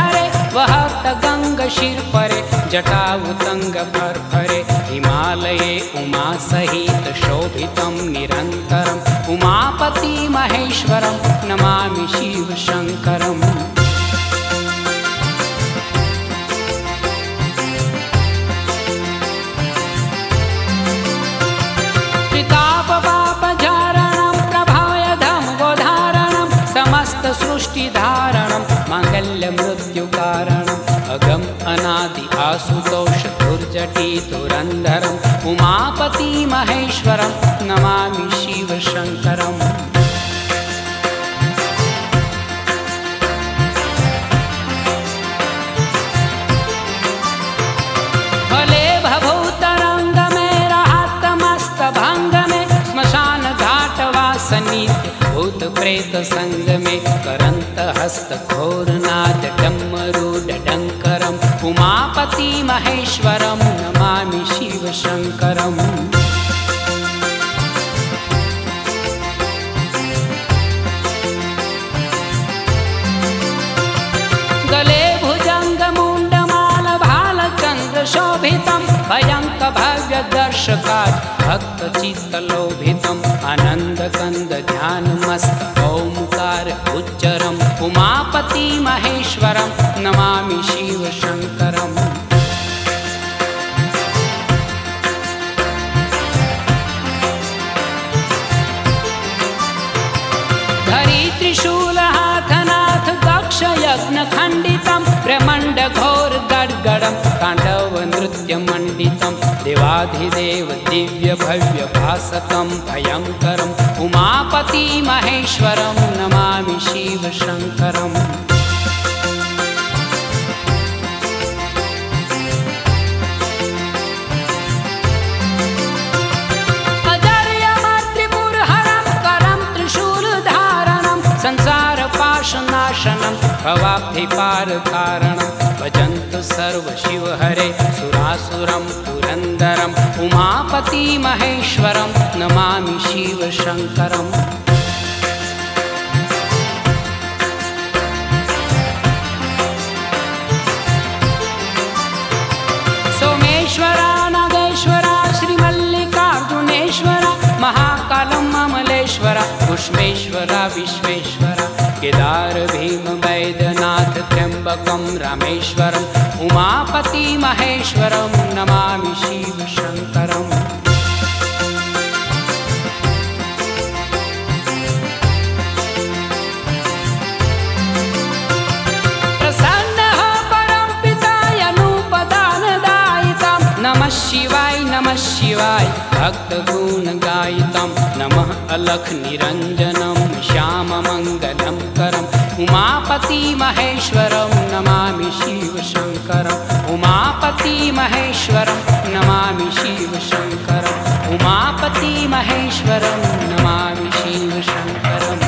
हरे, वह गंग शिर परे, जटाऊ फर फरे हिमालये उमा सहित शोभितं निरन्तरम् उमापति महेश्वरं नमामि शिवशङ्करम् पितापपापचारणं प्रभाय माङ्गल्यमृत्युकारणम् अगम् अनादि आशुतोष दुर्जटी दुरंधर उमापति महेश्वर नमा शिव शंकर भले भभौ तरङ्गमे भंग। महेश्वरं नमामि शिवशङ्करम्। गले भुजङ्गमुण्डमालभालचन्द्रशोभितं भयङ्कभव्यदर्शकात् भक्तचित्तलोभितम् महेश्वरं नमामि शिवशङ्करम् त्रिशूलहाथनाथ दक्षयज्ञखण्डितं ब्रह्मण्डघोरगड्गडं ताण्डवनृत्यमण्डितं देवाधिदेव दिव्यभव्यभासकं भयङ्करम् उमापति महेश्वरं नमामि शिवशङ्करम् भवाब्धिपारकारणं भजन्तु सर्वशिवहरे सुरासुरं पुरन्दरम्। उमापति महेश्वरं नमामि शिवशङ्करम् त्र्यम्बकं रामेश्वरम् उमापति महेश्वरं नमामि शिवशङ्करम् प्रसन्नः परं पितायनुपदानदायितं नमः शिवाय नमः शिवाय भक्तगुणगायितं नमः अलखनिरञ्जनं श्याममङ्गलं करम् उमापति नमा शिव शंकर उमापति नमा नमामि शिवशङ्करम्। उमापति महेश्वरं नमामि शिवशङ्करम्।